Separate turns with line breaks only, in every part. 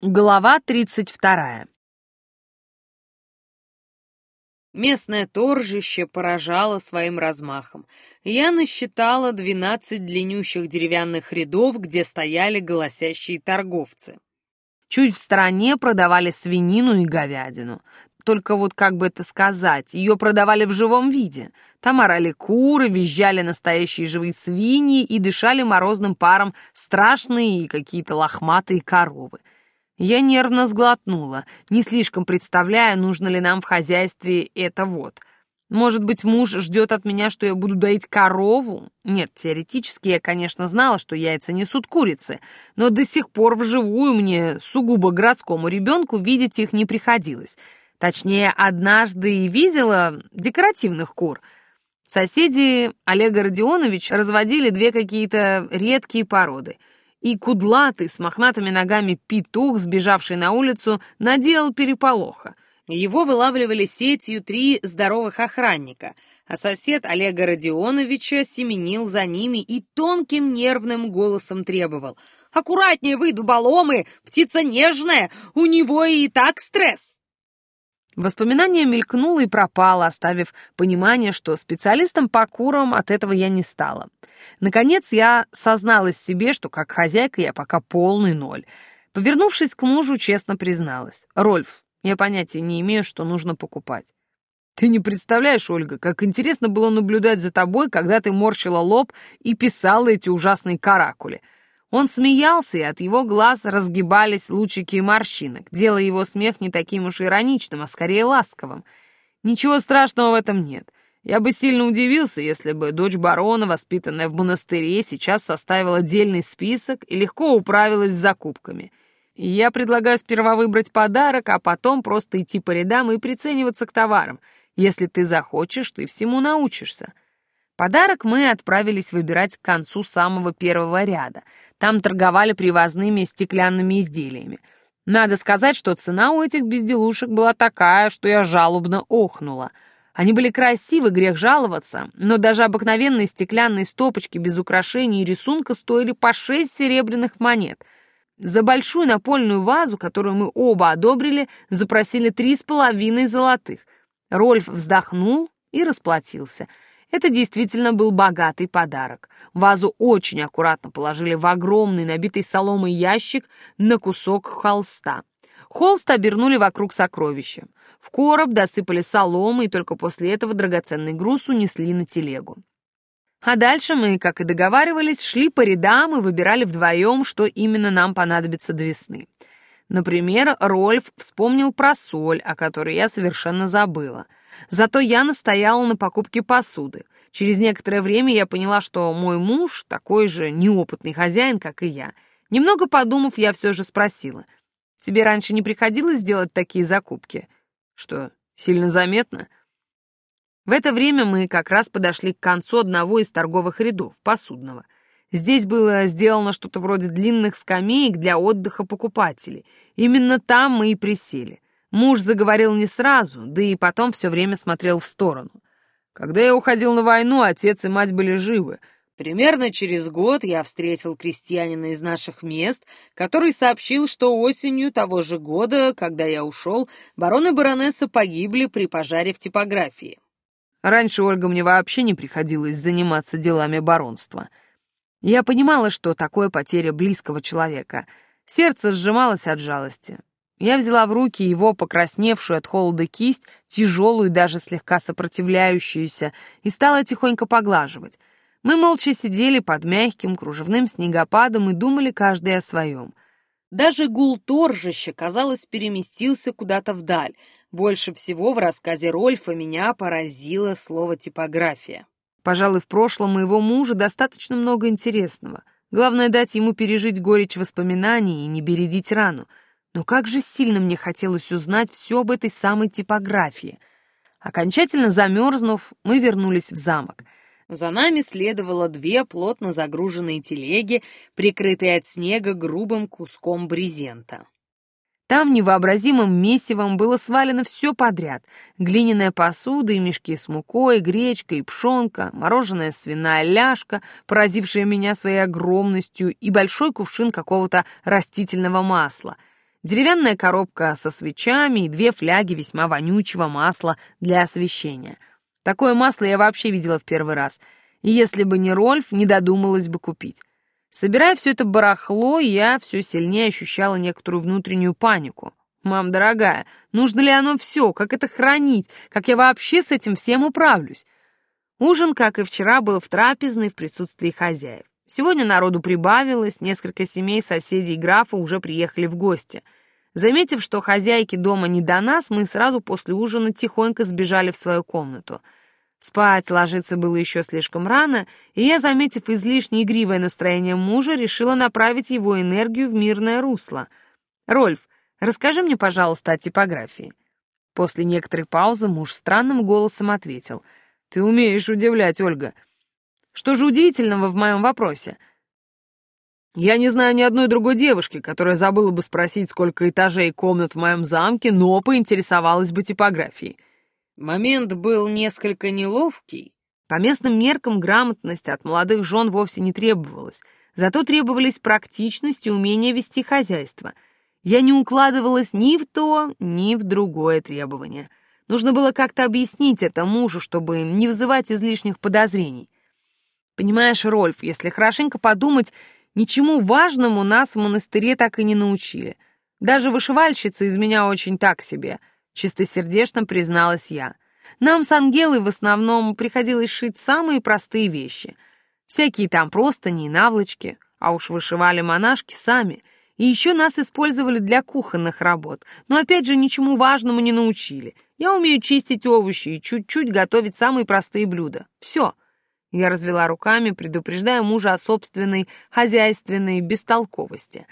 Глава 32.
Местное торжище поражало своим размахом. Я насчитала двенадцать длиннющих деревянных рядов, где стояли голосящие торговцы.
Чуть в стороне продавали свинину и говядину. Только вот, как бы это сказать, ее продавали в живом виде. Там орали куры, визжали настоящие живые свиньи и дышали морозным паром страшные и какие-то лохматые коровы. Я нервно сглотнула, не слишком представляя, нужно ли нам в хозяйстве это вот. Может быть, муж ждет от меня, что я буду доить корову? Нет, теоретически я, конечно, знала, что яйца несут курицы, но до сих пор вживую мне, сугубо городскому ребенку, видеть их не приходилось. Точнее, однажды и видела декоративных кур. Соседи Олега Родионович разводили две какие-то редкие породы — и кудлатый с мохнатыми ногами петух, сбежавший на улицу, наделал переполоха.
Его вылавливали сетью три здоровых охранника, а сосед Олега Родионовича семенил за ними и тонким нервным голосом требовал «Аккуратнее вы, дуболомы! Птица нежная! У него и так стресс!»
Воспоминание мелькнуло и пропало, оставив понимание, что специалистом по курам от этого я не стала. Наконец я созналась себе, что как хозяйка я пока полный ноль. Повернувшись к мужу, честно призналась. «Рольф, я понятия не имею, что нужно покупать». «Ты не представляешь, Ольга, как интересно было наблюдать за тобой, когда ты морщила лоб и писала эти ужасные каракули». Он смеялся, и от его глаз разгибались лучики морщинок, делая его смех не таким уж ироничным, а скорее ласковым. Ничего страшного в этом нет. Я бы сильно удивился, если бы дочь барона, воспитанная в монастыре, сейчас составила отдельный список и легко управилась с закупками. Я предлагаю сперва выбрать подарок, а потом просто идти по рядам и прицениваться к товарам. Если ты захочешь, ты всему научишься. Подарок мы отправились выбирать к концу самого первого ряда. Там торговали привозными стеклянными изделиями. Надо сказать, что цена у этих безделушек была такая, что я жалобно охнула. Они были красивы, грех жаловаться, но даже обыкновенные стеклянные стопочки без украшений и рисунка стоили по шесть серебряных монет. За большую напольную вазу, которую мы оба одобрили, запросили три с половиной золотых. Рольф вздохнул и расплатился — это действительно был богатый подарок. Вазу очень аккуратно положили в огромный, набитый соломой ящик на кусок холста. Холст обернули вокруг сокровища. В короб досыпали соломы, и только после этого драгоценный груз унесли на телегу. А дальше мы, как и договаривались, шли по рядам и выбирали вдвоем, что именно нам понадобится до весны. Например, Рольф вспомнил про соль, о которой я совершенно забыла — Зато я настояла на покупке посуды. Через некоторое время я поняла, что мой муж такой же неопытный хозяин, как и я. Немного подумав, я все же спросила. «Тебе раньше не приходилось делать такие закупки?» «Что, сильно заметно?» В это время мы как раз подошли к концу одного из торговых рядов, посудного. Здесь было сделано что-то вроде длинных скамеек для отдыха покупателей. Именно там мы и присели. Муж заговорил не сразу, да и потом все время смотрел в сторону. Когда я уходил на войну, отец и мать были живы.
Примерно через год я встретил крестьянина из наших мест, который сообщил, что осенью того же года, когда я ушел, барон и баронесса погибли при пожаре в типографии.
Раньше Ольга мне вообще не приходилось заниматься делами баронства. Я понимала, что такое потеря близкого человека. Сердце сжималось от жалости. Я взяла в руки его покрасневшую от холода кисть, тяжелую, даже слегка сопротивляющуюся, и стала тихонько поглаживать. Мы молча сидели под мягким кружевным снегопадом и думали каждый о своем.
Даже гул торжища, казалось, переместился куда-то вдаль. Больше всего в рассказе Рольфа меня поразило слово «типография».
Пожалуй, в прошлом моего мужа достаточно много интересного. Главное дать ему пережить горечь воспоминаний и не бередить рану — но как же сильно мне хотелось узнать все об этой самой типографии. Окончательно замерзнув, мы вернулись в замок.
За нами следовало две плотно загруженные телеги, прикрытые от снега грубым куском брезента.
Там невообразимым месивом было свалено все подряд. Глиняная посуда и мешки с мукой, гречка и пшенка, мороженая свиная ляжка, поразившая меня своей огромностью, и большой кувшин какого-то растительного масла — деревянная коробка со свечами и две фляги весьма вонючего масла для освещения. Такое масло я вообще видела в первый раз, и если бы не Рольф, не додумалась бы купить. Собирая все это барахло, я все сильнее ощущала некоторую внутреннюю панику. «Мам, дорогая, нужно ли оно все? Как это хранить? Как я вообще с этим всем управлюсь?» Ужин, как и вчера, был в трапезной в присутствии хозяев. Сегодня народу прибавилось, несколько семей соседей графа уже приехали в гости. Заметив, что хозяйки дома не до нас, мы сразу после ужина тихонько сбежали в свою комнату. Спать ложиться было еще слишком рано, и я, заметив излишне игривое настроение мужа, решила направить его энергию в мирное русло. «Рольф, расскажи мне, пожалуйста, о типографии». После некоторой паузы муж странным голосом ответил — ты умеешь удивлять, Ольга. Что же удивительного в моем вопросе? Я не знаю ни одной другой девушки, которая забыла бы спросить, сколько этажей и комнат в моем замке, но поинтересовалась бы типографией.
Момент был несколько неловкий.
По местным меркам грамотность от молодых жен вовсе не требовалась, зато требовались практичность и умение вести хозяйство. Я не укладывалась ни в то, ни в другое требование. Нужно было как-то объяснить это мужу, чтобы не вызывать излишних подозрений. Понимаешь, Рольф, если хорошенько подумать, ничему важному нас в монастыре так и не научили. Даже вышивальщица из меня очень так себе, чистосердечно призналась я. Нам с Ангелой в основном приходилось шить самые простые вещи. Всякие там простыни и наволочки, а уж вышивали монашки сами. И еще нас использовали для кухонных работ, но опять же ничему важному не научили — я умею чистить овощи и чуть-чуть готовить самые простые блюда. Все. Я развела руками, предупреждая мужа о собственной хозяйственной бестолковости.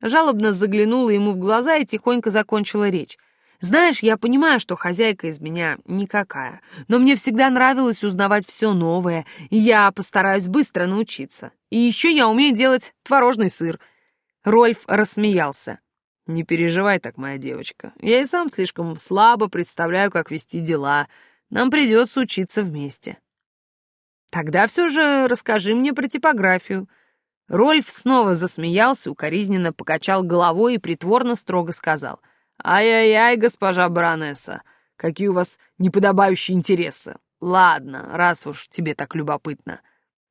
Жалобно заглянула ему в глаза и тихонько закончила речь. Знаешь, я понимаю, что хозяйка из меня никакая, но мне всегда нравилось узнавать все новое, и я постараюсь быстро научиться. И еще я умею делать творожный сыр. Рольф рассмеялся. «Не переживай так, моя девочка. Я и сам слишком слабо представляю, как вести дела. Нам придется учиться вместе». «Тогда все же расскажи мне про типографию». Рольф снова засмеялся, укоризненно покачал головой и притворно строго сказал. «Ай-яй-яй, госпожа баронесса, какие у вас неподобающие интересы. Ладно, раз уж тебе так любопытно».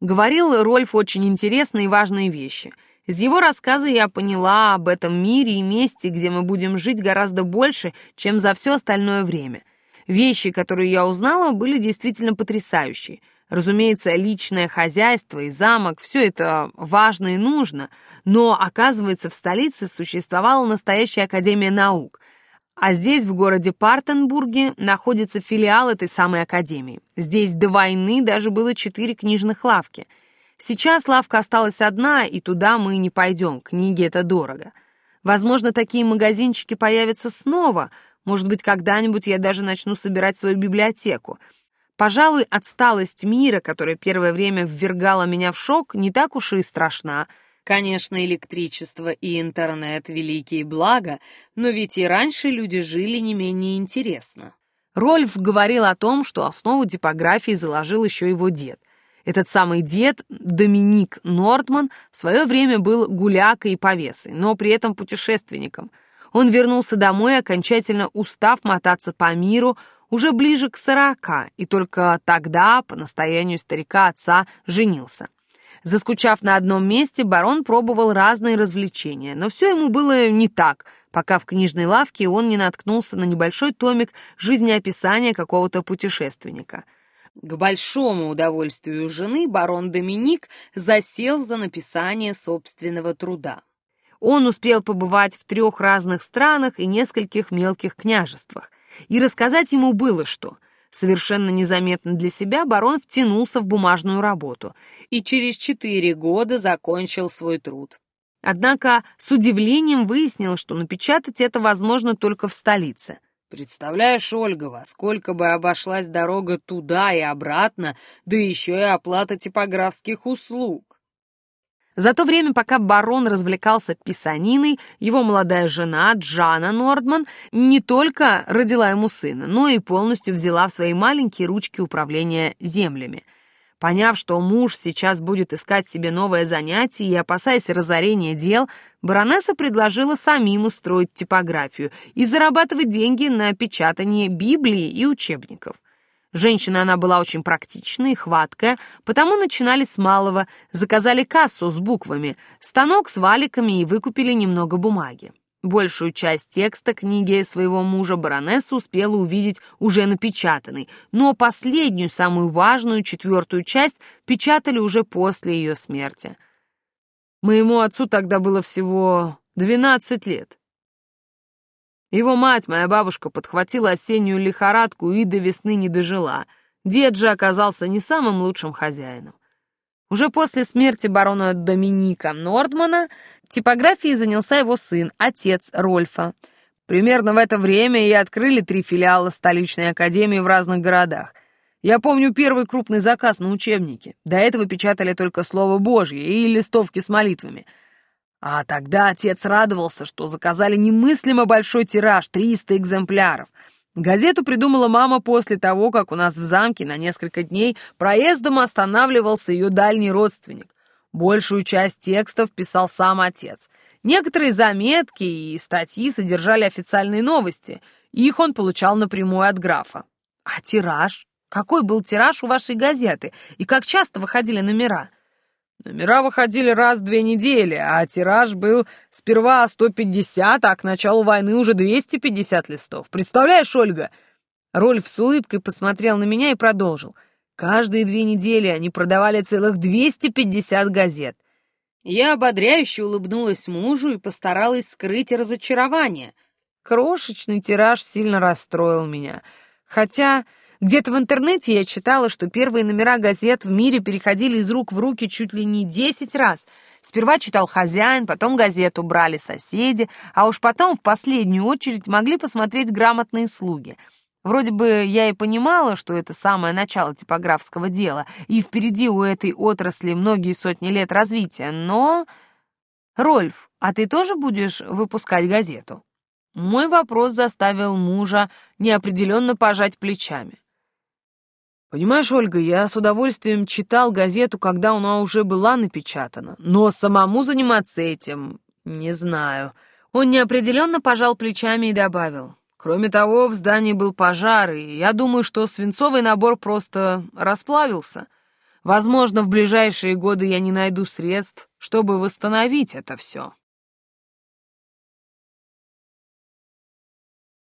Говорил Рольф очень интересные и важные вещи — из его рассказа я поняла об этом мире и месте, где мы будем жить гораздо больше, чем за все остальное время. Вещи, которые я узнала, были действительно потрясающие. Разумеется, личное хозяйство и замок – все это важно и нужно, но, оказывается, в столице существовала настоящая Академия наук, а здесь, в городе Партенбурге, находится филиал этой самой Академии. Здесь до войны даже было четыре книжных лавки – Сейчас лавка осталась одна, и туда мы не пойдем, книги это дорого. Возможно, такие магазинчики появятся снова, может быть, когда-нибудь я даже начну собирать свою библиотеку. Пожалуй, отсталость мира, которая первое время ввергала меня в шок, не так уж и страшна.
Конечно, электричество и интернет — великие блага, но ведь и раньше люди жили не менее интересно.
Рольф говорил о том, что основу типографии заложил еще его дед — этот самый дед, Доминик Нортман, в свое время был гулякой и повесой, но при этом путешественником. Он вернулся домой, окончательно устав мотаться по миру, уже ближе к сорока, и только тогда, по настоянию старика-отца, женился. Заскучав на одном месте, барон пробовал разные развлечения, но все ему было не так, пока в книжной лавке он не наткнулся на небольшой томик жизнеописания какого-то путешественника —
к большому удовольствию жены барон Доминик засел за написание собственного труда.
Он успел побывать в трех разных странах и нескольких мелких княжествах, и рассказать ему было что. Совершенно незаметно для себя барон втянулся в бумажную работу
и через четыре года закончил свой труд.
Однако с удивлением выяснил, что напечатать это возможно только в столице.
Представляешь, Ольга, во сколько бы обошлась дорога туда и обратно, да еще и оплата типографских услуг.
За то время, пока барон развлекался писаниной, его молодая жена Джана Нордман не только родила ему сына, но и полностью взяла в свои маленькие ручки управления землями. Поняв, что муж сейчас будет искать себе новое занятие и опасаясь разорения дел, баронесса предложила самим устроить типографию и зарабатывать деньги на печатание Библии и учебников. Женщина она была очень практичная и хваткая, потому начинали с малого, заказали кассу с буквами, станок с валиками и выкупили немного бумаги. Большую часть текста книги своего мужа баронесса успела увидеть уже напечатанной, но последнюю, самую важную, четвертую часть печатали уже после ее смерти. Моему отцу тогда было всего 12 лет. Его мать, моя бабушка, подхватила осеннюю лихорадку и до весны не дожила. Дед же оказался не самым лучшим хозяином. Уже после смерти барона Доминика Нордмана Типографией занялся его сын, отец Рольфа. Примерно в это время и открыли три филиала столичной академии в разных городах. Я помню первый крупный заказ на учебники. До этого печатали только Слово Божье и листовки с молитвами. А тогда отец радовался, что заказали немыслимо большой тираж, 300 экземпляров. Газету придумала мама после того, как у нас в замке на несколько дней проездом останавливался ее дальний родственник. Большую часть текстов писал сам отец. Некоторые заметки и статьи содержали официальные новости. Их он получал напрямую от графа. А тираж? Какой был тираж у вашей газеты? И как часто выходили номера? Номера выходили раз в две недели, а тираж был сперва 150, а к началу войны уже 250 листов. Представляешь, Ольга? Рольф с улыбкой посмотрел на меня и продолжил. Каждые две недели они продавали целых 250 газет. Я ободряюще улыбнулась мужу и постаралась скрыть разочарование. Крошечный тираж сильно расстроил меня. Хотя где-то в интернете я читала, что первые номера газет в мире переходили из рук в руки чуть ли не 10 раз. Сперва читал хозяин, потом газету брали соседи, а уж потом в последнюю очередь могли посмотреть грамотные слуги — Вроде бы я и понимала, что это самое начало типографского дела, и впереди у этой отрасли многие сотни лет развития, но... Рольф, а ты тоже будешь выпускать газету? Мой вопрос заставил мужа неопределенно пожать плечами. Понимаешь, Ольга, я с удовольствием читал газету, когда она уже была напечатана, но самому заниматься этим не знаю. Он неопределенно пожал плечами и добавил. Кроме того, в здании был пожар, и я думаю, что свинцовый набор просто расплавился. Возможно, в ближайшие годы я не найду средств, чтобы восстановить это все.